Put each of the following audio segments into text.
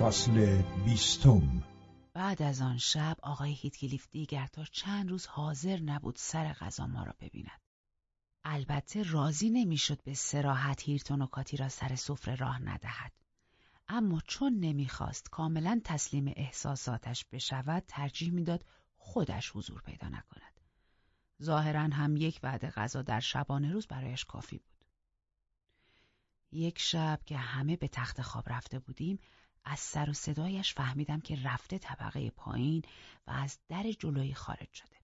فصل بیستم بعد از آن شب آقای هیتکلیف دیگر تا چند روز حاضر نبود سر غذا ما را ببیند. البته راضی نمی‌شد به سراحت هیرتون و کاتی را سر سفره راه ندهد. اما چون نمی‌خواست کاملا تسلیم احساساتش بشود ترجیح می‌داد خودش حضور پیدا نکند. ظاهرا هم یک وعده غذا در شبانه روز برایش کافی بود. یک شب که همه به تخت خواب رفته بودیم از سر و صدایش فهمیدم که رفته طبقه پایین و از در جلویی خارج شده.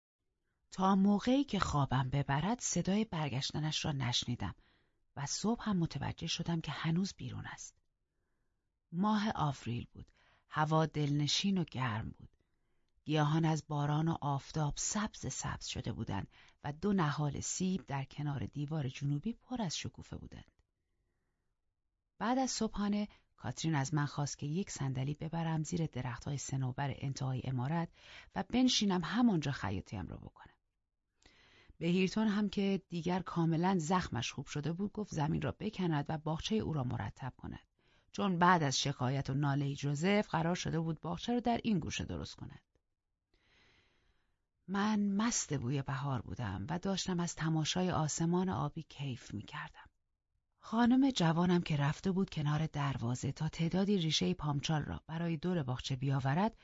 تا موقعی که خوابم ببرد صدای برگشتنش را نشنیدم و صبح هم متوجه شدم که هنوز بیرون است. ماه آوریل بود. هوا دلنشین و گرم بود. گیاهان از باران و آفتاب سبز سبز شده بودند و دو نهال سیب در کنار دیوار جنوبی پر از شکوفه بودند. بعد از صبحانه کاترین از من خواست که یک صندلی ببرم زیر درختهای سنوبر انتهای امارت و بنشینم همانجا خیاطیم را بکنم. به هیرتون هم که دیگر کاملا زخمش خوب شده بود گفت زمین را بکند و باغچه او را مرتب کند. چون بعد از شکایت و ناله جوزف قرار شده بود باغچه را در این گوشه درست کند. من مست بوی بهار بودم و داشتم از تماشای آسمان آبی کیف می کردم. خانم جوانم که رفته بود کنار دروازه تا تعدادی ریشه پامچال را برای دور باغچه بیاورد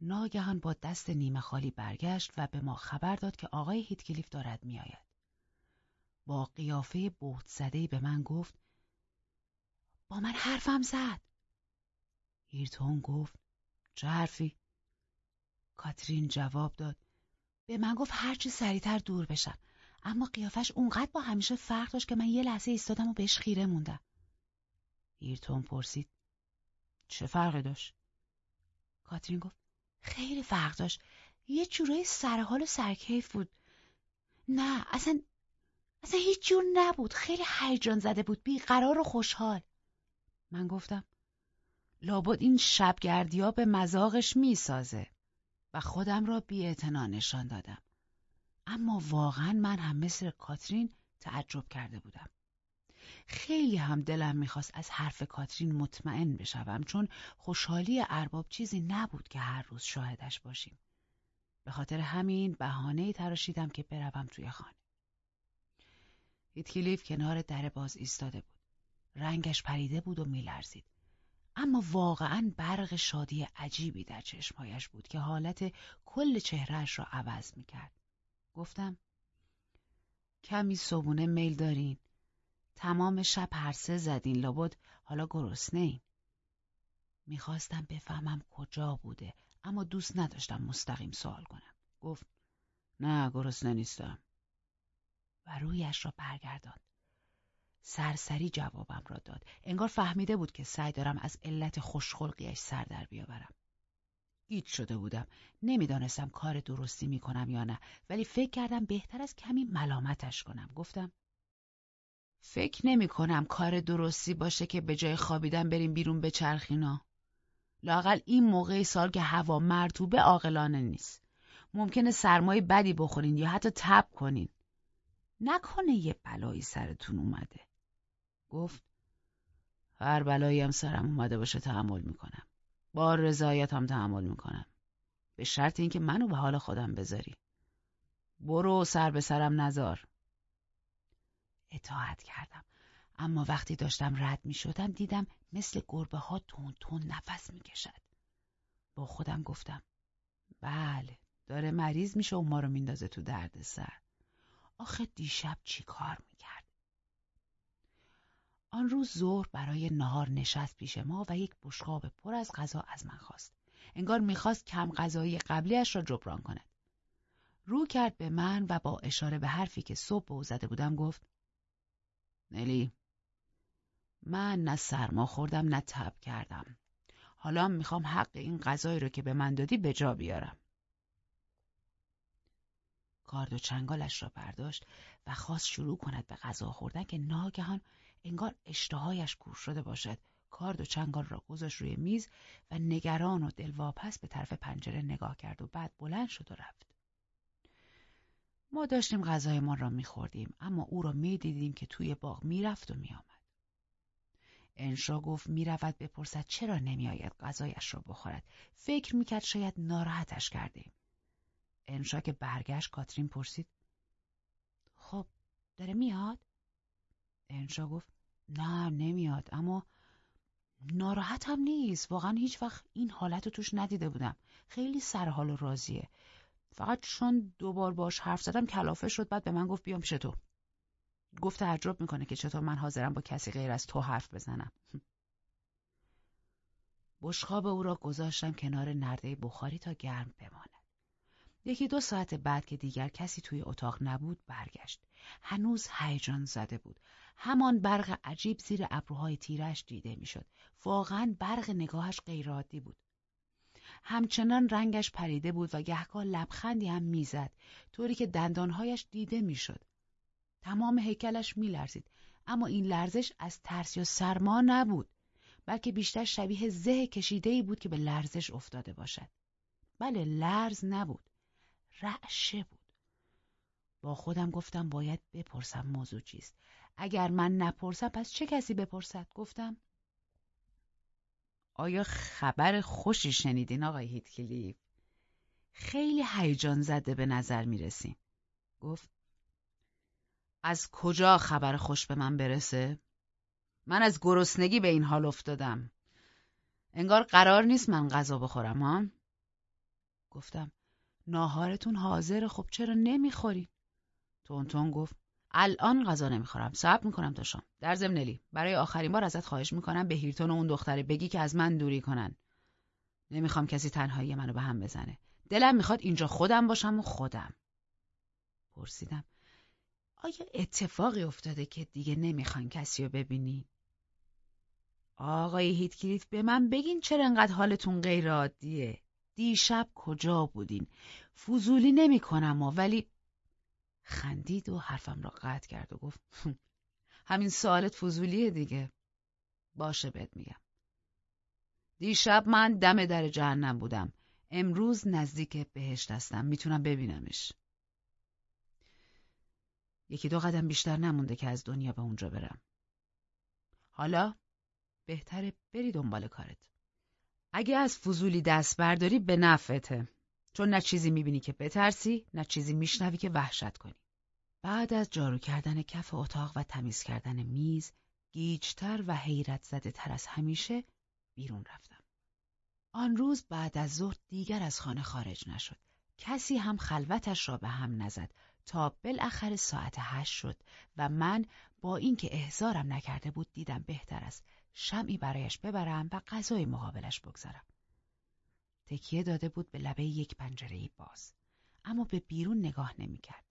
ناگهان با دست نیمه خالی برگشت و به ما خبر داد که آقای هیتکلیف دارد میآید. با قیافه بهت زده به من گفت با من حرفم زد. هیرتون گفت چه حرفی؟ کاترین جواب داد به من گفت هرچی سریعتر دور بشم اما قیافش اونقدر با همیشه فرق داشت که من یه لحظه ایستادم و بهش خیره موندم. هیرتون پرسید چه فرقی داشت؟ کاترین گفت خیلی فرق داشت. یه جورایی سرحال و سرکیف بود. نه اصلا اصلا هیچ جور نبود. خیلی هیجان زده بود. بیقرار و خوشحال. من گفتم لابد این شبگردیا به مزاقش می‌سازه و خودم را بی نشان دادم. اما واقعا من هم مثل کاترین تعجب کرده بودم. خیلی هم دلم می‌خواست از حرف کاترین مطمئن بشوم چون خوشحالی ارباب چیزی نبود که هر روز شاهدش باشیم. به خاطر همین بهانه تراشیدم که بروم توی خانه. هیتکلیف کنار در باز ایستاده بود. رنگش پریده بود و میلرزید. اما واقعا برق شادی عجیبی در چشمهایش بود که حالت کل چهرهش را عوض می‌کرد. گفتم کمی صبونه میل دارین. تمام شب پرسه زدین. لابد حالا گرسنه این می‌خواستم بفهمم کجا بوده اما دوست نداشتم مستقیم سوال کنم. گفت نه گرسنه نیستم. و رویش را برگرداند. سرسری جوابم را داد. انگار فهمیده بود که سعی دارم از علت خوشخلقیش سر در بیاورم. گیج شده بودم. نمی‌دانستم کار درستی می‌کنم یا نه ولی فکر کردم بهتر از کمی ملامتش کنم. گفتم فکر نمی کنم کار درستی باشه که به جای خوابیدن بریم بیرون به چرخینا لاقل این موقع سال که هوا مرتوبه عاقلانه نیست. ممکنه سرمای بدی بخورین یا حتی تب کنین. نکنه یه بلایی سرتون اومده. گفت هر بلایی هم سرم اومده باشه تحمل می‌کنم با هم تحمل می‌کنم به شرط اینکه منو به حال خودم بذاری برو سر به سرم نزار اطاعت کردم اما وقتی داشتم رد می شدم دیدم مثل گربه ها تون تون نفس می کشد. با خودم گفتم بله داره مریض میشه و ما رو میندازه تو درد سر. آخه دیشب چی کار می‌کرد؟ آن روز ظهر برای نهار نشست پیش ما و یک بشقاب پر از غذا از من خواست. انگار می‌خواست کم غذایی قبلیش را جبران کند. رو کرد به من و با اشاره به حرفی که صبح به او زده بودم گفت نلی من نه سرما خوردم نه تب کردم. حالا می‌خوام حق این غذایی رو که به من دادی به جا بیارم. کارد و چنگالش را برداشت و خواست شروع کند به غذا خوردن که ناگهان انگار اشتهایش کور شده باشد. کارد و چنگال را گذاشت روی میز و نگران و دلواپس به طرف پنجره نگاه کرد و بعد بلند شد و رفت. ما داشتیم غذایمان را میخوردیم اما او را می‌دیدیم که توی باغ می‌رفت و میآمد. انشا گفت می‌رود بپرسد چرا نمیآید غذایش را بخورد. فکر می‌کرد شاید ناراحتش کرده انشا که برگشت کاترین پرسید خب داره میاد؟ انشا گفت نه نمیاد. اما ناراحت هم نیست. واقعا هیچ وقت این حالت رو توش ندیده بودم. خیلی سرحال و راضیه. فقط چون دوبار باش حرف زدم کلافه شد. بعد به من گفت بیام پیش تو. گفت تعجب می‌کنه که چطور من حاضرم با کسی غیر از تو حرف بزنم. بشخاب او را گذاشتم کنار نرده بخاری تا گرم بماند. یکی دو ساعت بعد که دیگر کسی توی اتاق نبود برگشت. هنوز هیجان زده بود. همان برق عجیب زیر ابروهای تیرش دیده می‌شد. واقعا برق نگاهش غیرعادی بود. همچنان رنگش پریده بود و گهگاه لبخندی هم می‌زد طوری که دندانهایش دیده می‌شد. تمام هیکلش میلرزید اما این لرزش از ترس یا سرما نبود بلکه بیشتر شبیه زه کشیده بود که به لرزش افتاده باشد. بله لرز نبود. رعشه بود. با خودم گفتم باید بپرسم موضوع چیست اگر من نپرسم پس چه کسی بپرسد گفتم آیا خبر خوشی شنیدین آقای هیتکلیف خیلی هیجان زده به نظر می‌رسیم گفت از کجا خبر خوش به من برسه؟ من از گرسنگی به این حال افتادم انگار قرار نیست من غذا بخورم ها؟ گفتم ناهارتون حاضره خب چرا نمی‌خوری؟ تونتون گفت الان غذا نمی‌خورم صبر می‌کنم تا شام. در ضمن برای آخرین بار ازت خواهش می‌کنم به هیرتون و اون دختره بگی که از من دوری کنن. نمی‌خوام کسی تنهایی منو به هم بزنه. دلم می‌خواد اینجا خودم باشم و خودم. پرسیدم آیا اتفاقی افتاده که دیگه نمی‌خوان کسی رو ببینی؟ آقای هیتکلیف به من بگین چرا انقدر حالتون غیر عادیه دیشب کجا بودین؟ فضولی نمی‌کنم ولی خندید و حرفم را قطع کرد و گفت همین سوالت فضولیه دیگه. باشه بهت میگم. دیشب من دم در جهنم بودم. امروز نزدیک بهشت هستم. می‌تونم ببینمش. یکی دو قدم بیشتر نمونده که از دنیا به اونجا برم. حالا بهتره بری دنبال کارت. اگه از فضولی دست برداری به نفعته. چون نه چیزی می‌بینی که بترسی نه چیزی میشنوی که وحشت کنی. بعد از جارو کردن کف اتاق و تمیز کردن میز گیجتر و حیرت زده تر از همیشه بیرون رفتم. آن روز بعد از ظهر دیگر از خانه خارج نشد. کسی هم خلوتش را به هم نزد تا بالاخره ساعت هشت شد و من با اینکه احزارم نکرده بود دیدم بهتر است. شمعی برایش ببرم و غذای مقابلش بگذارم. تکیه داده بود به لبه یک پنجره باز اما به بیرون نگاه نمی‌کرد.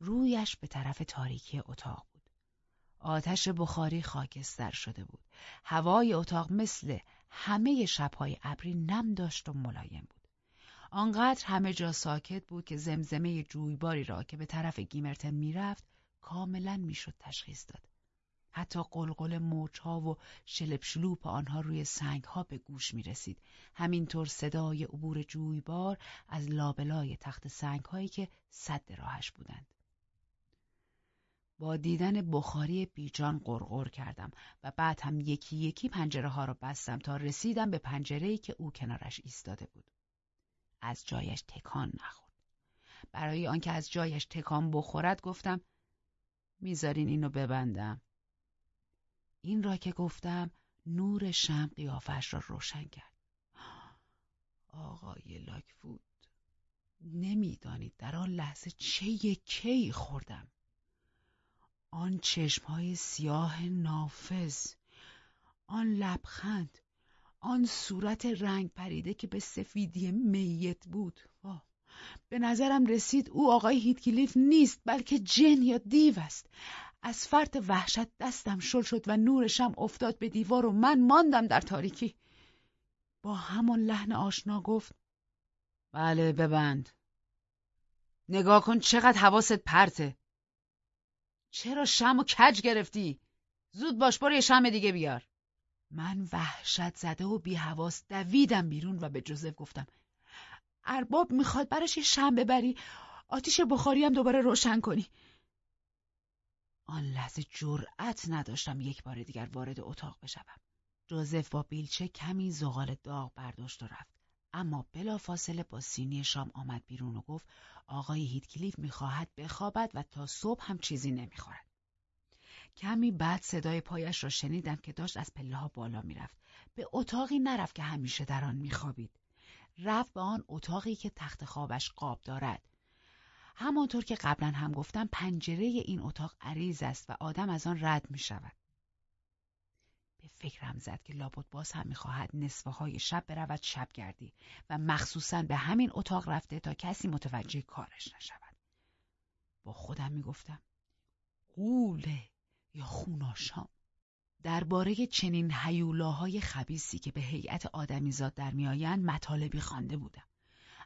رویش به طرف تاریکی اتاق بود. آتش بخاری خاکستر شده بود. هوای اتاق مثل همه شبهای ابری نم داشت و ملایم بود. آنقدر همه جا ساکت بود که زمزمه جویباری را که به طرف گیمرتن می‌رفت کاملا می‌شد تشخیص داد. حتی قلقل موجها و شلپ شلوپ آنها روی سنگها به گوش می رسید. همینطور صدای عبور جویبار از لابلای تخت سنگهایی که صد راهش بودند. با دیدن بخاری بیجان قرقر کردم و بعد هم یکی یکی پنجره ها را بستم تا رسیدم به پنجره که او کنارش ایستاده بود. از جایش تکان نخورد. برای آنکه از جایش تکان بخورد گفتم می‌ذارین اینو ببندم. این را که گفتم نور شم قیافش را روشن کرد. آقای لاکفود نمی‌دانید در آن لحظه چه کی خوردم. آن چشمهای سیاه نافذ آن لبخند آن صورت رنگ پریده که به سفیدی میت بود به نظرم رسید او آقای هیتکلیف نیست بلکه جن یا دیو است از فرط وحشت دستم شل شد و نورشم افتاد به دیوار و من ماندم در تاریکی. با همان لحن آشنا گفت بله ببند. نگاه کن چقدر حواست پرته. چرا شم و کج گرفتی؟ زود باش برو یه شم دیگه بیار. من وحشت زده و بی حواس دویدم بیرون و به جوزف گفتم ارباب می‌خواد براش یه شم ببری آتیش بخاری هم دوباره روشن کنی. آن لحظه جرأت نداشتم یک بار دیگر وارد اتاق بشوم. جوزف با بیلچه کمی زغال داغ برداشت و رفت. اما بلافاصله با سینی شام آمد بیرون و گفت آقای هیتکلیف می‌خواهد بخوابد و تا صبح هم چیزی نمی‌خورد. کمی بعد صدای پایش را شنیدم که داشت از پله ها بالا می‌رفت. به اتاقی نرفت که همیشه در آن میخوابید. رفت به آن اتاقی که تخت خوابش قاب دارد. همانطور که قبلا هم گفتم پنجره این اتاق عریض است و آدم از آن رد می شود. به فکرم زد که لابد باز هم می‌خواهد نصفه های شب برود شبگردی و مخصوصا به همین اتاق رفته تا کسی متوجه کارش نشود. با خودم می‌گفتم قوله یا خوناشام درباره چنین حیولاهای خبیسی که به هیئت آدمیزاد در میآیند مطالبی خوانده بودم.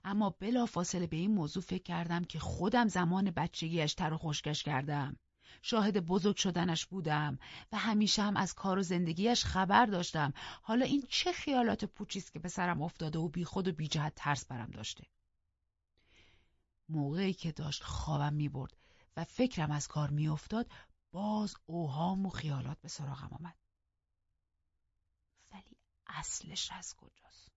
اما بلا فاصله به این موضوع فکر کردم که خودم زمان بچگیش تر و خشکش کردم. شاهد بزرگ شدنش بودم و همیشه هم از کار و زندگیش خبر داشتم. حالا این چه خیالات پوچیست که به سرم افتاده و بی خود و بی جهت ترس برم داشته. موقعی که داشت خوابم می برد و فکرم از کار می افتاد باز اوهام و خیالات به سراغم آمد. ولی اصلش از کجاست؟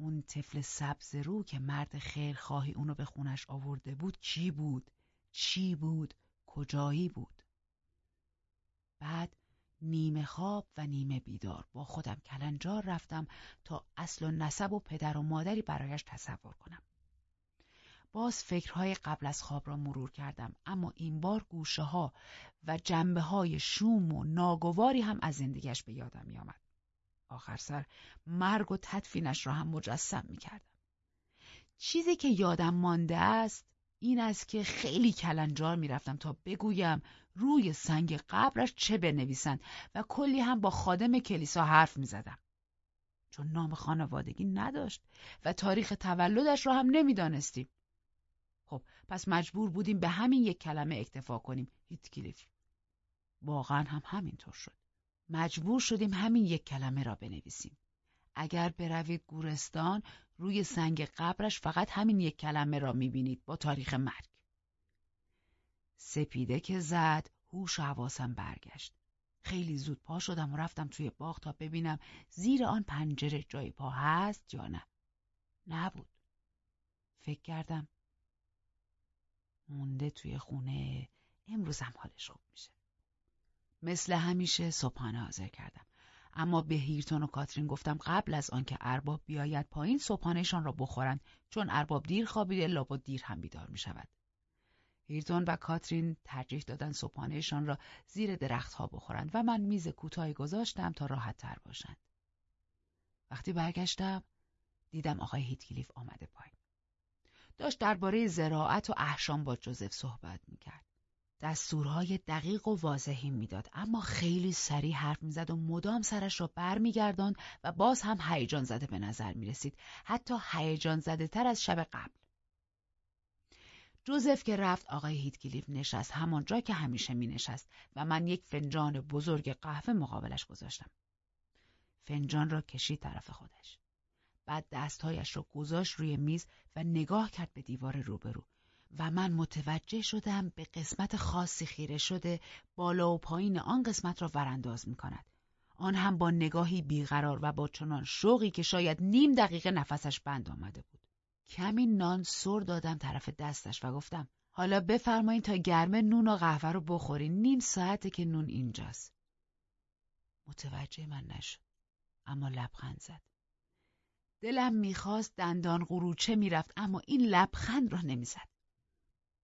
اون طفل سبز رو که مرد خیرخواهی اونو به خونش آورده بود کی بود؟ چی بود؟ کجایی بود؟ بعد نیمه خواب و نیمه بیدار با خودم کلنجار رفتم تا اصل و نسب و پدر و مادری برایش تصور کنم. باز فکرهای قبل از خواب را مرور کردم اما این بار گوشه ها و جنبه های شوم و ناگواری هم از زندگیش به یادم می آمد. آخر سر مرگ و تدفینش را هم مجسم می کردم. چیزی که یادم مانده است این است که خیلی کلنجار می‌رفتم تا بگویم روی سنگ قبرش چه بنویسند و کلی هم با خادم کلیسا حرف می زدم. چون نام خانوادگی نداشت و تاریخ تولدش را هم نمی‌دانستیم. خب پس مجبور بودیم به همین یک کلمه اکتفا کنیم هیتکلیف واقعا هم همینطور شد مجبور شدیم همین یک کلمه را بنویسیم. اگر بروید گورستان روی سنگ قبرش فقط همین یک کلمه را می‌بینید با تاریخ مرگ. سپیده که زد هوش و حواسم برگشت. خیلی زود پا شدم و رفتم توی باغ تا ببینم زیر آن پنجره جای پا هست یا نه. نبود. فکر کردم مونده توی خونه امروز هم حالش خوب میشه. مثل همیشه صبحانه حاضر کردم اما به هیرتون و کاترین گفتم قبل از آنکه ارباب بیاید پایین صبحانهشان را بخورند چون ارباب دیر خوابیده لابد دیر هم بیدار می شود. هیرتون و کاترین ترجیح دادن صبحانهشان را زیر درختها بخورند و من میز کوتاهی گذاشتم تا راحت تر باشند. وقتی برگشتم دیدم آقای هیتکلیف آمده پایین. داشت درباره زراعت و احشام با جوزف صحبت می‌کرد. دستورهای دقیق و واضحی می‌داد. اما خیلی سریع حرف می‌زد و مدام سرش را برمیگرداند و باز هم هیجان زده به نظر می رسید حتی هیجان زده تر از شب قبل. جوزف که رفت آقای هیتکلیف نشست. همانجا که همیشه می نشست و من یک فنجان بزرگ قهوه مقابلش گذاشتم. فنجان را کشید طرف خودش. بعد دستهایش را گذاشت روی میز و نگاه کرد به دیوار روبرو. و من متوجه شدم به قسمت خاصی خیره شده بالا و پایین آن قسمت را ورانداز می کند. آن هم با نگاهی بیقرار و با چنان شوقی که شاید نیم دقیقه نفسش بند آمده بود. کمی نان سر دادم طرف دستش و گفتم حالا بفرمایید تا گرمه نون و قهوه رو بخورین نیم ساعته که نون اینجاست. متوجه من نشد اما لبخند زد. دلم می‌خواست دندان قروچه می‌رفت اما این لبخند را نمی‌زد.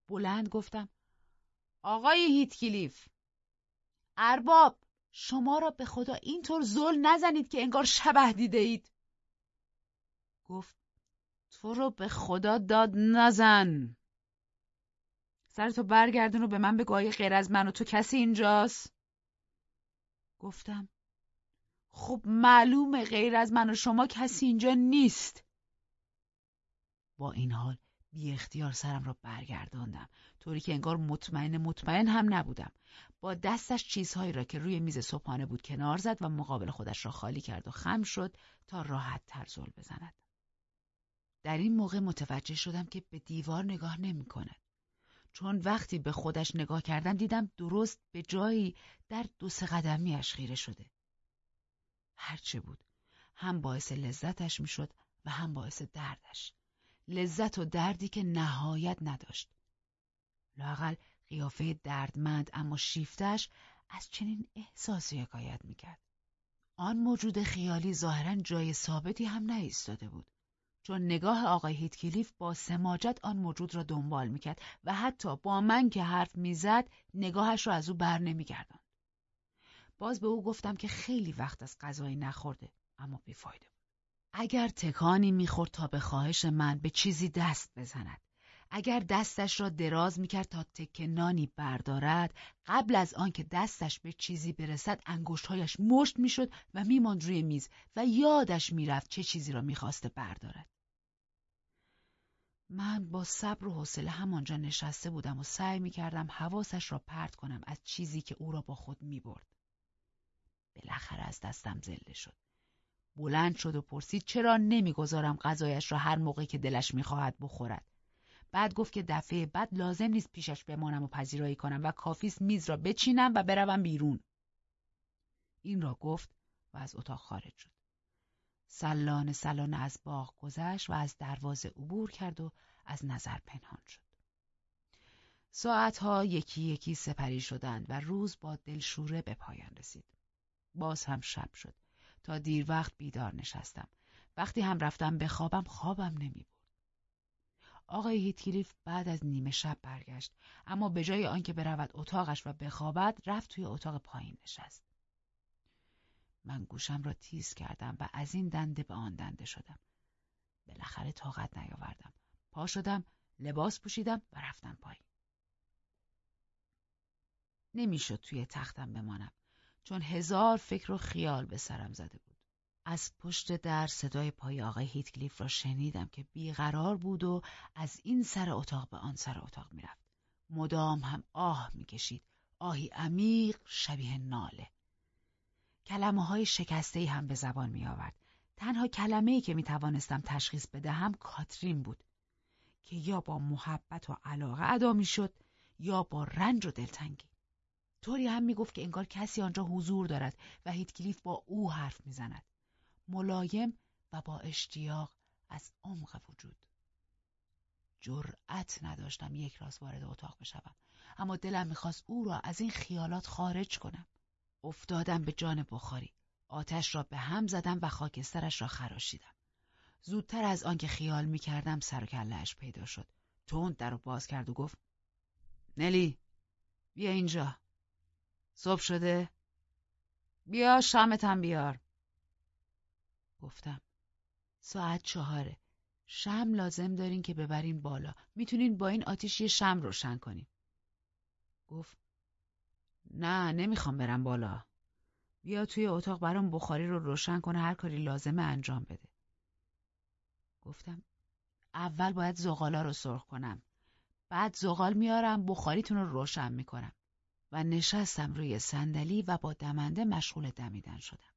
بلند گفتم آقای هیتکلیف ارباب شما را به خدا اینطور زل نزنید که انگار شبه دیده اید. گفت تو رو به خدا داد نزن. سرتو برگردون و به من بگو آیا غیر از من و تو کسی اینجاست؟ گفتم خب معلومه غیر از من و شما کسی اینجا نیست. با این حال بی اختیار سرم را برگرداندم طوری که انگار مطمئن مطمئن هم نبودم با دستش چیزهایی را که روی میز صبحانه بود کنار زد و مقابل خودش را خالی کرد و خم شد تا راحت تر زل بزند در این موقع متوجه شدم که به دیوار نگاه نمی کند. چون وقتی به خودش نگاه کردم دیدم درست به جایی در دو سه قدمیش خیره شده. هرچه بود هم باعث لذتش می‌شد و هم باعث دردش. لذت و دردی که نهایت نداشت. لاقل قیافه دردمند اما شیفتش از چنین احساسی حکایت می‌کرد. آن موجود خیالی ظاهرا جای ثابتی هم نایستاده بود. چون نگاه آقای هیتکلیف با سماجت آن موجود را دنبال می‌کرد و حتی با من که حرف می‌زد نگاهش را از او بر نمیگرداند. باز به او گفتم که خیلی وقت از غذایی نخورده اما بیفایده. اگر تکانی می‌خورد تا به خواهش من به چیزی دست بزند. اگر دستش را دراز می‌کرد تا تک نانی بردارد قبل از آنکه دستش به چیزی برسد انگشتهایش مشت می‌شد و میماند روی میز و یادش می‌رفت چه چیزی را می‌خواسته بردارد. من با صبر و حوصله همانجا نشسته بودم و سعی می‌کردم حواسش را پرت کنم از چیزی که او را با خود می‌برد. بالاخره از دستم زله شد. بلند شد و پرسید چرا نمی‌گذارم غذایش را هر موقع که دلش می‌خواهد بخورد؟ بعد گفت که دفعه بعد لازم نیست پیشش بمانم و پذیرایی کنم و کافیست میز را بچینم و بروم بیرون. این را گفت و از اتاق خارج شد. سلان سلان از باغ گذشت و از دروازه عبور کرد و از نظر پنهان شد. ساعتها یکی یکی سپری شدند و روز با دلشوره به پایان رسید. باز هم شب شد. تا دیر وقت بیدار نشستم. وقتی هم رفتم بخوابم خوابم نمی آقای هیتکلیف بعد از نیمه شب برگشت اما به جای آنکه برود اتاقش و بخوابد رفت توی اتاق پایین نشست. من گوشم را تیز کردم و از این دنده به آن دنده شدم. بالاخره طاقت نیاوردم. پا شدم لباس پوشیدم و رفتم پایین. نمی‌شد توی تختم بمانم. چون هزار فکر و خیال به سرم زده بود از پشت در صدای پای آقای هیتکلیف را شنیدم که بیقرار بود و از این سر اتاق به آن سر اتاق می‌رفت. مدام هم آه می‌کشید. آهی عمیق شبیه ناله. کلمه های شکسته هم به زبان می آورد. تنها کلمه ای که می توانستم تشخیص بدهم کاترین بود که یا با محبت و علاقه ادا می شد یا با رنج و دلتنگی. طوری هم می گفت که انگار کسی آنجا حضور دارد و هیتکلیف با او حرف می زند. ملایم و با اشتیاق از عمق وجود. جرأت نداشتم یک راست وارد اتاق بشوم اما دلم می‌خواست او را از این خیالات خارج کنم. افتادم به جان بخاری. آتش را به هم زدم و خاکسترش را خراشیدم. زودتر از آنکه خیال می‌کردم سر و پیدا شد. تند در رو باز کرد و گفت نلی بیا اینجا. صبح شده. بیا شامتم بیار. گفتم. ساعت چهاره. شم لازم دارین که ببرین بالا. می‌تونین با این آتیش یه شم روشن کنین. گفت. نه نمی‌خوام برم بالا. بیا توی اتاق برام بخاری رو روشن کنه هر کاری لازمه انجام بده. گفتم. اول باید زغالا رو سرخ کنم. بعد زغال میارم بخاریتون رو روشن می‌کنم. و نشستم روی صندلی و با دمنده مشغول دمیدن شدم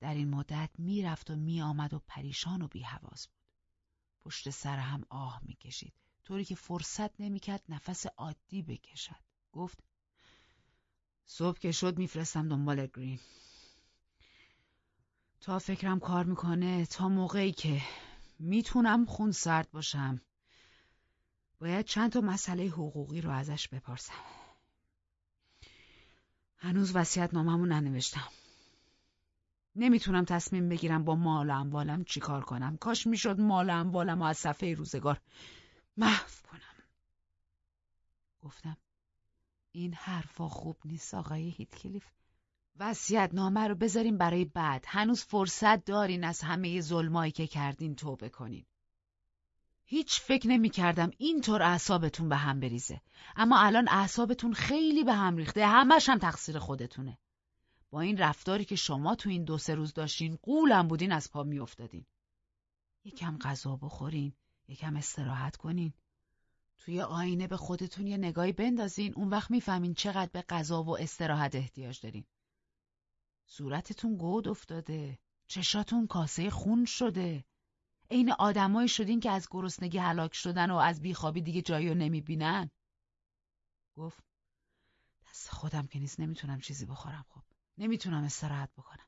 در این مدت می‌رفت و میآمد و پریشان و بیحواس بود. پشت سر هم آه می‌کشید طوری که فرصت نمی‌کرد نفس عادی بکشد. گفت صبح که شد میفرستم دنبال گرین. تا فکرم کار می‌کنه تا موقعی که می‌تونم خون سرد باشم باید چند تا مسئله حقوقی رو ازش بپرسم هنوز وسیعت ناممو ننوشتم. نمی‌تونم تصمیم بگیرم با مال و اموالم چیکار کنم. کاش می‌شد مال و اموالم و از صفحه روزگار محو کنم. گفتم این حرفا خوب نیست آقای هیتکلیف. وسیعت نامه رو بذاریم برای بعد. هنوز فرصت دارین از همه ظلمایی که کردین توبه کنین. هیچ فکر نمی کردم اینطور اعصابتون به هم بریزه. اما الان اعصابتون خیلی به هم ریخته. همش هم تقصیر خودتونه. با این رفتاری که شما تو این دو سه روز داشتین قولم بودین از پا میافتادین. یکم غذا بخورین یکم استراحت کنین. توی آینه به خودتون یه نگاهی بندازین. اون وقت می‌فهمین چقدر به غذا و استراحت احتیاج دارین. صورتتون گود افتاده. چشاتون کاسه خون شده. عین آدمایی شدین که از گرسنگی هلاک شدن و از بیخوابی دیگه جایی رو نمی‌بینن. گفت دست خودم که نیست نمی‌تونم چیزی بخورم خب. نمی‌تونم استراحت بکنم.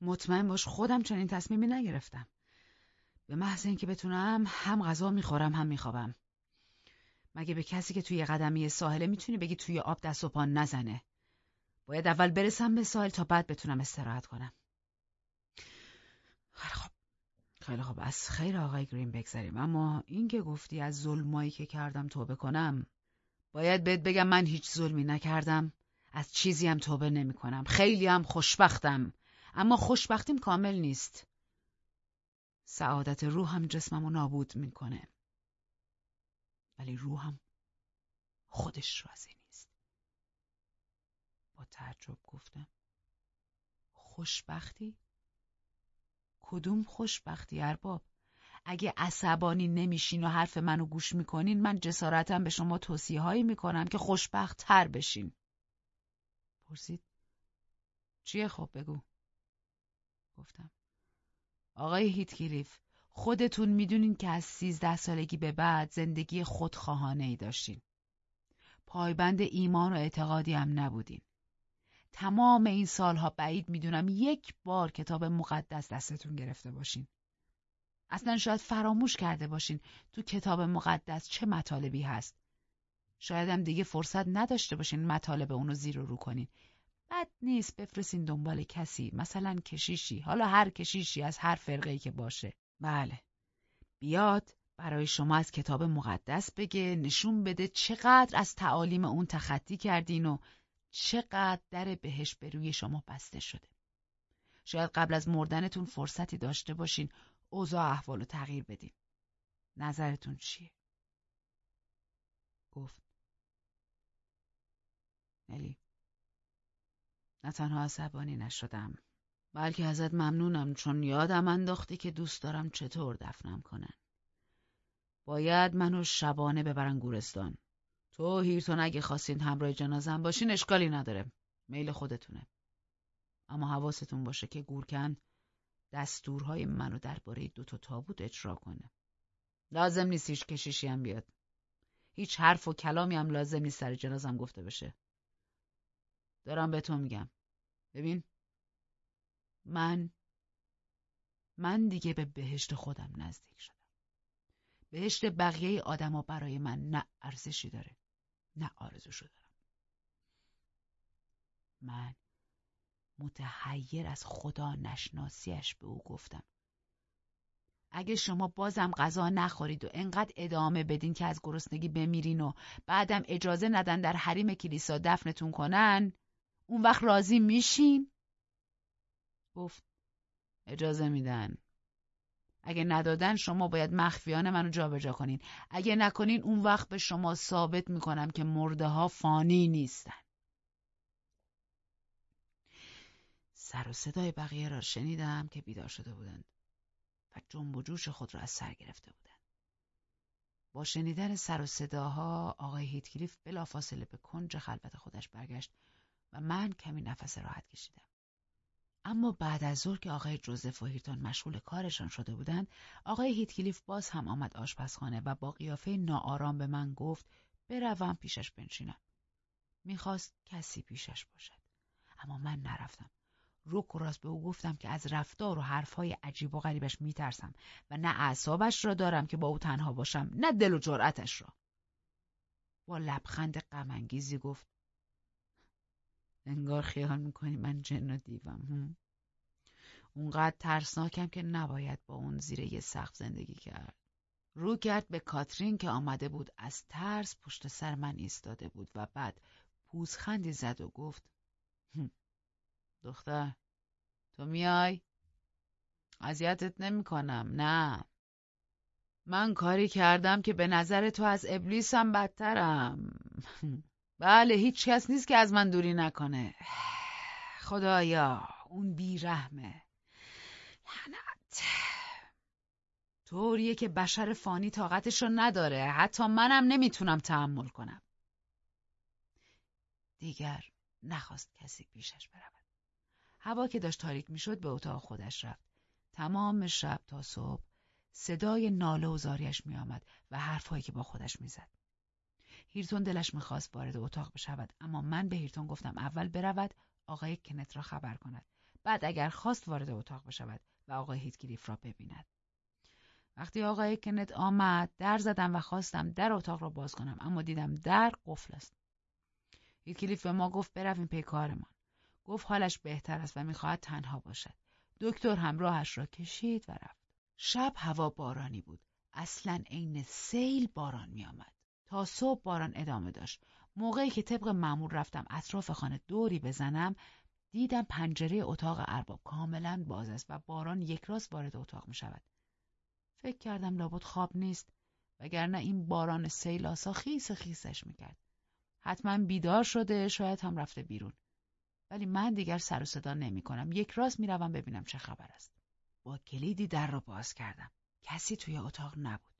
مطمئن باش خودم چنین تصمیمی نگرفتم. به محض اینکه بتونم هم غذا می‌خورم هم میخوابم. مگه به کسی که توی قدمی ساحله می‌تونی بگی توی آب دست و پا نزنه؟ باید اول برسم به ساحل تا بعد بتونم استراحت کنم خیلی خب خیلی خب از خیر آقای گرین بگذاریم اما این که گفتی از ظلمایی که کردم توبه کنم باید بهت بگم من هیچ ظلمی نکردم. از چیزی هم توبه نمی کنم خیلی هم خوشبختم. اما خوشبختیم کامل نیست. سعادت روحم جسممو نابود می‌کنه. ولی روحم خودش راضی نیست. با تعجب گفتم خوشبختی؟ کدوم خوشبختی ارباب؟ اگه عصبانی نمیشین و حرف منو گوش می‌کنین من جسارتم به شما توصیه هایی می‌کنم که خوشبخت تر بشین پرسید چیه خب بگو گفتم آقای هیتکلیف خودتون می‌دونین که از سیزده سالگی به بعد زندگی خودخواهانه ای داشتین. پایبند ایمان و اعتقادی هم نبودین. تمام این سالها بعید می‌دونم یک بار کتاب مقدس دستتون گرفته باشین. اصلا شاید فراموش کرده باشین تو کتاب مقدس چه مطالبی هست. شاید هم دیگه فرصت نداشته باشین مطالب اونو زیر و رو کنین. بد نیست بفرستین دنبال کسی مثلا کشیشی حالا هر کشیشی از هر فرقه که باشه بله بیاد برای شما از کتاب مقدس بگه نشون بده چقدر از تعالیم اون تخطی کردین و چقدر در بهش به روی شما بسته شده شاید قبل از مردنتون فرصتی داشته باشین اوضاع احوال رو تغییر بدین نظرتون چیه؟ گفت نلی نه تنها عصبانی نشدم بلکه ازت ممنونم چون یادم انداختی که دوست دارم چطور دفنم کنن. باید منو شبانه ببرن گورستان. تو هیرتون اگه خواستین همراه جنازم باشین اشکالی نداره. میل خودتونه. اما حواستون باشه که گورکن دستورهای منو درباره دو تا تابوت اجرا کنه. لازم نیست هیچ کشیشی هم بیاد. هیچ حرف و کلامی هم لازم نیست سر جنازم گفته بشه. دارم به تو میگم. ببین من من دیگه به بهشت خودم نزدیک شدم بهشت بقیه آدما برای من نه ارزشی داره نه آرزوشو دارم من متحیر از خدا نشناسیش به او گفتم. اگه شما بازم غذا نخورید و انقدر ادامه بدین که از گرسنگی بمیرین و بعدم اجازه ندن در حریم کلیسا دفنتون کنن اون وقت راضی میشین؟ گفت اجازه میدن. اگه ندادن شما باید مخفیانه منو جابجا کنین. اگه نکنین اون وقت به شما ثابت می‌کنم که مرده ها فانی نیستن. سر و صدای بقیه را شنیدم که بیدار شده بودند و جنب و جوش خود را از سر گرفته بودند. با شنیدن سر و صداها آقای هیتکلیف بلافاصله به کنج خلوت خودش برگشت و من کمی نفس راحت کشیدم. اما بعد از ظهر که آقای جوزف و هیرتون مشغول کارشان شده بودند آقای هیتکلیف باز هم آمد آشپزخانه و با قیافه ناآرام به من گفت بروم پیشش بنشینم. می‌خواست کسی پیشش باشد. اما من نرفتم. روک و راست به او گفتم که از رفتار و حرفهای عجیب و غریبش میترسم و نه اعصابش را دارم که با او تنها باشم نه دل و جرأتش را. با لبخند غمانگیزی گفت انگار خیال می‌کنی من جن و دیوم. اونقدر ترسناکم که نباید با اون زیر یه سقف زندگی کرد. رو کرد به کاترین که آمده بود از ترس پشت سر من ایستاده بود و بعد پوزخندی زد و گفت دختر تو میای؟ اذیتت نمی کنم نه. من کاری کردم که به نظر تو از ابلیسم بدترم. بله هیچ کس نیست که از من دوری نکنه. خدایا اون بیرحمه. لعنت. طوریه که بشر فانی طاقتش رو نداره. حتی منم نمی‌تونم تحمل کنم. دیگر نخواست کسی پیشش برود. هوا که داشت تاریک می‌شد به اتاق خودش رفت. تمام شب تا صبح صدای ناله و زاریش میآمد و حرفهایی که با خودش می‌زد. هیرتون دلش می‌خواست وارد اتاق بشود اما من به هیرتون گفتم اول برود آقای کنت را خبر کند. بعد اگر خواست وارد اتاق بشود و آقای هیتگریف را ببیند. وقتی آقای کنت آمد در زدم و خواستم در اتاق را باز کنم اما دیدم در قفل است. هیتکلیف به ما گفت برویم پی کارمان. گفت حالش بهتر است و می‌خواهد تنها باشد. دکتر هم راهش را کشید و رفت. شب هوا بارانی بود. اصلا عین سیل باران میآمد. صبح باران ادامه داشت موقعی که طبق معمول رفتم اطراف خانه دوری بزنم دیدم پنجره اتاق ارباب کاملا باز است و باران یک راست وارد اتاق می شود. فکر کردم لابد خواب نیست وگرنه این باران سیلاسا خیس خیسش می‌کرد. حتما بیدار شده شاید هم رفته بیرون. ولی من دیگر سر و صدا نمی کنم. یک راست می‌روم ببینم چه خبر است. با کلیدی در را باز کردم. کسی توی اتاق نبود.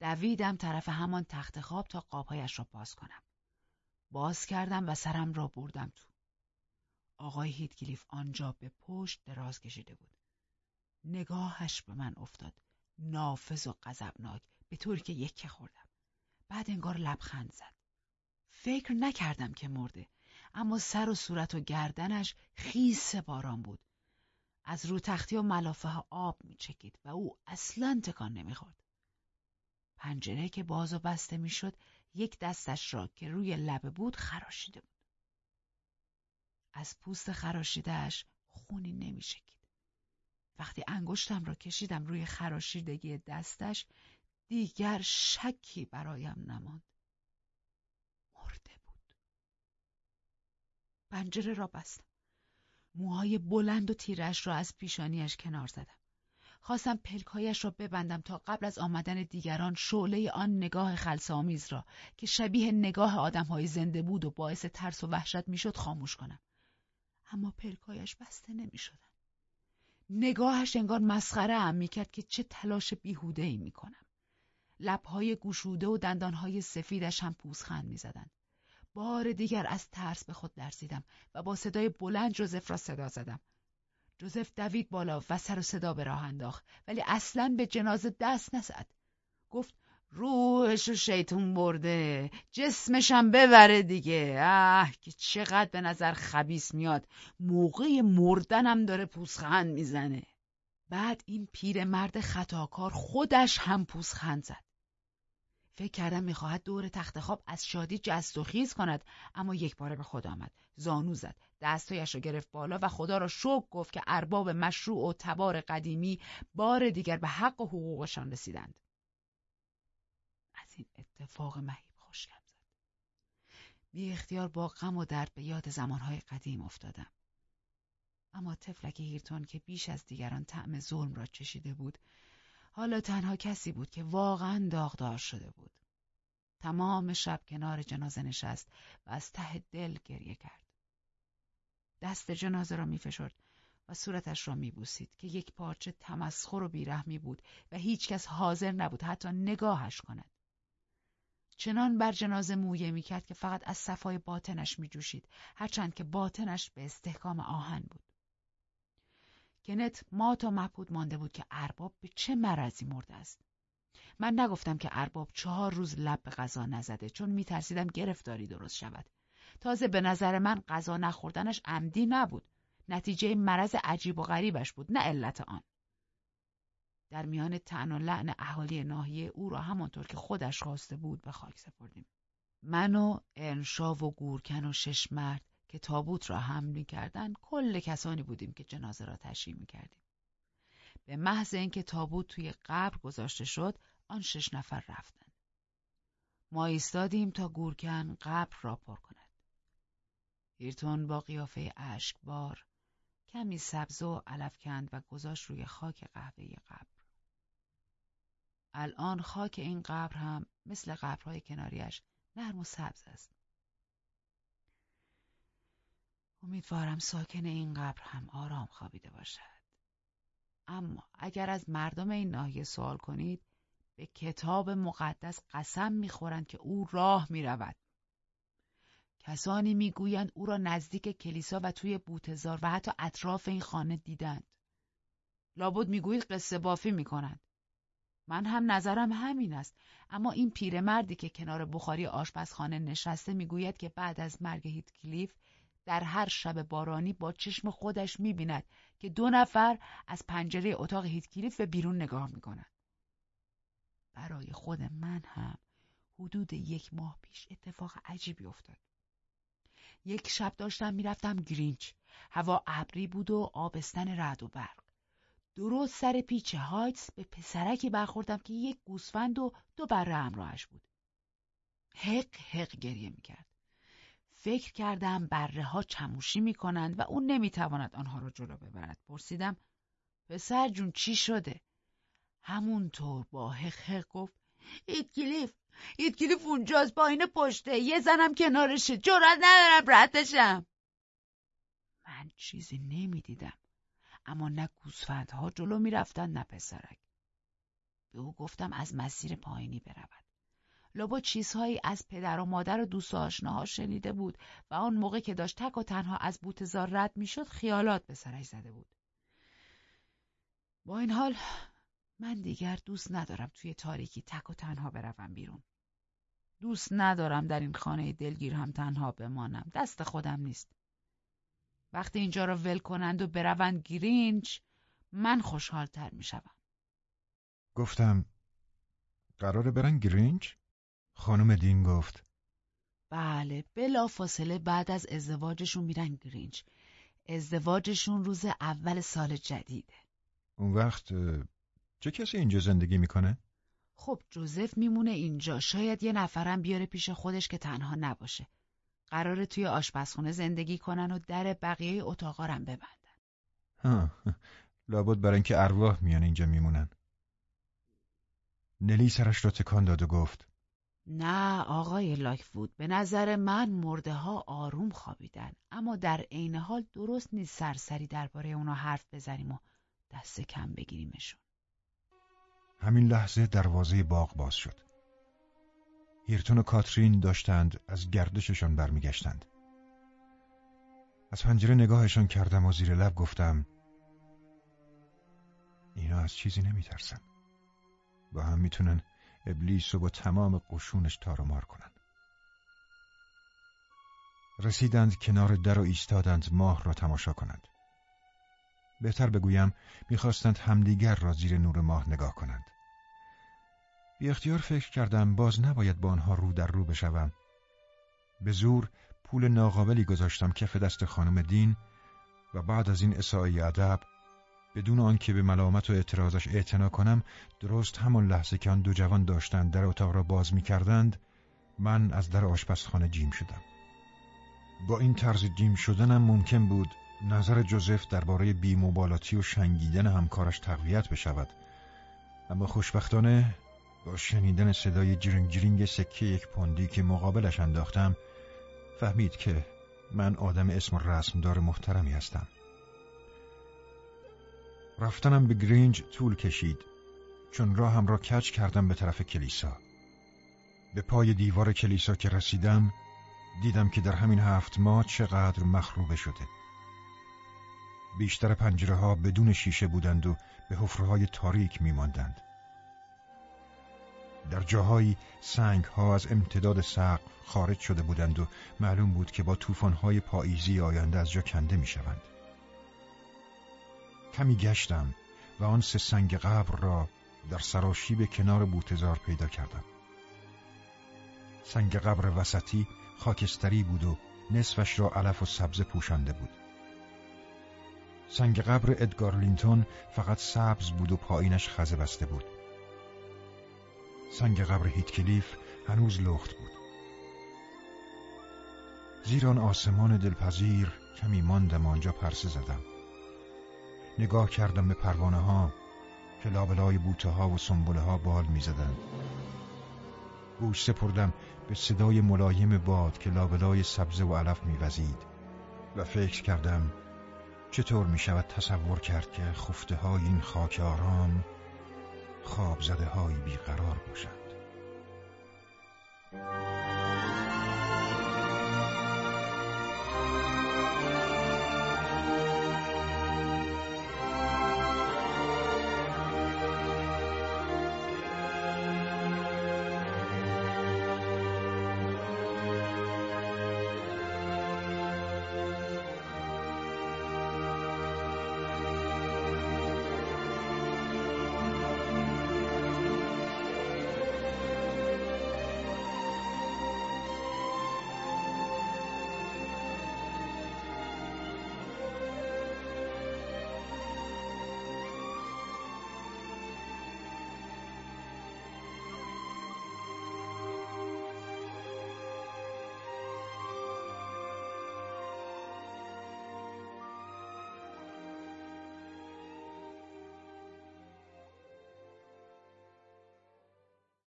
دویدم طرف همان تخت خواب تا قابهایش را باز کنم. باز کردم و سرم را بردم تو. آقای هیتگلیف آنجا به پشت دراز کشیده بود. نگاهش به من افتاد. نافذ و غضبناک به طوری که یکه خوردم. بعد انگار لبخند زد. فکر نکردم که مرده اما سر و صورت و گردنش خیس باران بود. از رو تختی و ملافه ها آب میچکید و او اصلا تکان نمی‌خورد. پنجره که باز و بسته می‌شد یک دستش را که روی لبه بود خراشیده بود. از پوست خراشیدهش خونی نمیشکید. وقتی انگشتم را کشیدم روی خراشیدگی دستش دیگر شکی برایم نماند. مرده بود. پنجره را بستم. موهای بلند و تیرش را از پیشانیش کنار زدم. خواستم پلکایش را ببندم تا قبل از آمدن دیگران شعله آن نگاه خلصامیز را که شبیه نگاه آدمهای زنده بود و باعث ترس و وحشت می‌شد خاموش کنم. اما پلکایش بسته نمی شدن. نگاهش انگار مسخره هم می‌کرد که چه تلاش بیهوده ای می‌کنم. لبهای گوشوده و دندانهای سفیدش هم پوزخند می‌زدند. بار دیگر از ترس به خود لرزیدم و با صدای بلند جوزف را صدا زدم. جوزف دوید بالا و سر و صدا به راه انداخت ولی اصلا به جنازه دست نزد. گفت روحش شیطون برده جسمشم ببره دیگه. اه که چقدر به نظر خبیس میاد. موقع مردنم داره پوزخند می‌زنه. بعد این پیرمرد خطاکار خودش هم پوزخند زد. فکر کردم می‌خواهد دور تخت خواب از شادی جست و خیز کند اما یک باره به خود آمد. زانو زد. دستایش را گرفت بالا و خدا را شکر گفت که ارباب مشروع و تبار قدیمی بار دیگر به حق و حقوقشان رسیدند. از این اتفاق مهیب خوشگم زد. بی اختیار با غم و درد به یاد زمانهای قدیم افتادم. اما تفلک هیرتون که بیش از دیگران طعم ظلم را چشیده بود حالا تنها کسی بود که واقعا داغدار شده بود. تمام شب کنار جنازه نشست و از ته دل گریه کرد. دست جنازه را میفشرد و صورتش را میبوسید که یک پارچه تمسخر و بیرحمی بود و هیچکس حاضر نبود حتی نگاهش کند. چنان بر جنازه مویه می‌کرد که فقط از صفای باطنش میجوشید هرچند که باطنش به استحکام آهن بود. کنت ما تا مبهود مانده بود که ارباب به چه مرضی مرده است. من نگفتم که ارباب چهار روز لب به غذا نزده چون میترسیدم گرفتاری درست شود. تازه به نظر من غذا نخوردنش عمدی نبود. نتیجه مرض عجیب و غریبش بود نه علت آن. در میان تعن و لعن اهالی ناحیه او را همانطور که خودش خواسته بود به خاک سپردیم. من و ارنشا و گورکن و شش مرد که تابوت را حمل می‌کردند کل کسانی بودیم که جنازه را تشییع می‌کردیم. به محض اینکه تابوت توی قبر گذاشته شد آن شش نفر رفتند ما ایستادیم تا گورکن قبر را پر کند. هیرتون با قیافه اشکبار کمی سبز و علف کند و گذاشت روی خاک قهوه قبر. الان خاک این قبر هم مثل قبرهای کناریش نرم و سبز است. امیدوارم ساکن این قبر هم آرام خوابیده باشد. اما اگر از مردم این ناحیه سوال کنید به کتاب مقدس قسم می‌خورند که او راه می‌رود. کسانی می‌گویند او را نزدیک کلیسا و توی بوتزار و حتی اطراف این خانه دیدند. لابد می‌گویید قصه بافی می‌کنند. من هم نظرم همین است اما این پیرمردی که کنار بخاری آشپزخانه نشسته می‌گوید که بعد از مرگ هیتکلیف در هر شب بارانی با چشم خودش می‌بیند که دو نفر از پنجره اتاق هیتکلیف به بیرون نگاه می‌کنند. برای خود من هم حدود یک ماه پیش اتفاق عجیبی افتاد. یک شب داشتم می‌رفتم گرینچ. هوا ابری بود و آبستن رعد و برق. درست سر پیچ هایتس به پسرکی برخوردم که یک گوسفند و دو بره همراهش بود. حق حق گریه می‌کرد. فکر کردم بره ها چموشی می‌کنند و اون نمی‌تواند آنها را جلو ببرد. پرسیدم پسر جون چی شده؟ همونطور با حق حق گفت ایتکلیف ایتکلیف اونجاست پایین پشته. یه زنم کنارشه جرات ندارم ردشم من چیزی نمی‌دیدم اما نه گوسفندها جلو می‌رفتند نه پسرک. به او گفتم از مسیر پایینی برود. لابا چیزهایی از پدر و مادر و دوست و آشناها شنیده بود و آن موقع که داشت تک و تنها از بوتزار رد می‌شد خیالات به سرش زده بود با این حال من دیگر دوست ندارم توی تاریکی تک و تنها بروم بیرون دوست ندارم در این خانه دلگیر هم تنها بمانم دست خودم نیست وقتی اینجا را ول کنند و بروند گرینچ من خوشحالتر می شوم. گفتم قراره برن گرینچ؟ خانم دین گفت. بله بلا فاصله بعد از ازدواجشون میرن گرینچ. ازدواجشون روز اول سال جدیده. اون وقت چه کسی اینجا زندگی می‌کنه؟ خب جوزف میمونه اینجا. شاید یه نفرم بیاره پیش خودش که تنها نباشه. قراره توی آشپزخونه زندگی کنن و در بقیه اتاقارم ببندن. ها لابد برای اینکه ارواح میان اینجا میمونن. نلی سرش را تکان داد و گفت. نه آقای لاکفود به نظر من مرده ها آروم خوابیدن اما در عین حال درست نیست سرسری درباره اونا حرف بزنیم و دست کم بگیریمشون همین لحظه دروازه باغ باز شد هیرتون و کاترین داشتند از گردششان برمیگشتند. از پنجره نگاهشان کردم و زیر لب گفتم اینا از چیزی نمیترسن. با هم می‌تونن ابلیس رو با تمام قشونش تار مار کنن. رسیدند کنار در و ایستادند ماه را تماشا کنند. بهتر بگویم می‌خواستند همدیگر را زیر نور ماه نگاه کنند. بی اختیار فکر کردم باز نباید با آنها رو در رو بشوم. به زور پول ناقابلی گذاشتم کف دست خانم دین و بعد از این اساعی ادب بدون آنکه به ملامت و اعتراضش اعتنا کنم درست همان لحظه که آن دو جوان داشتند در اتاق را باز می کردند من از در آشپزخانه جیم شدم. با این طرز جیم شدنم ممکن بود نظر جوزف درباره بیموبالاتی و شنگیدن همکارش تقویت بشود. اما خوشبختانه با شنیدن صدای جرینگ جرینگ سکه یک پوندی که مقابلش انداختم فهمید که من آدم اسم رسمدار محترمی هستم. رفتنم به گرینج طول کشید چون راهم را کچ کردم به طرف کلیسا به پای دیوار کلیسا که رسیدم دیدم که در همین هفت ماه چقدر مخروبه شده بیشتر پنجره ها بدون شیشه بودند و به حفره های تاریک می ماندند. در جاهایی سنگ ها از امتداد سقف خارج شده بودند و معلوم بود که با طوفان های پاییزی آینده از جا کنده می شوند. کمی گشتم و آن سه سنگ قبر را در سراشیب کنار بوتزار پیدا کردم. سنگ قبر وسطی خاکستری بود و نصفش را علف و سبز پوشانده بود. سنگ قبر ادگار لینتون فقط سبز بود و پایینش خزه بسته بود. سنگ قبر هیتکلیف هنوز لخت بود زیر آن آسمان دلپذیر کمی ماندم آنجا پرسه زدم نگاه کردم به پروانه ها که لابلای بوته ها و سنبوله ها بال می زدن. گوش سپردم به صدای ملایم باد که لابلای سبزه و علف وزید و فکر کردم چطور می شود تصور کرد که خفته های این خاک آرام خواب زده های بیقرار باشند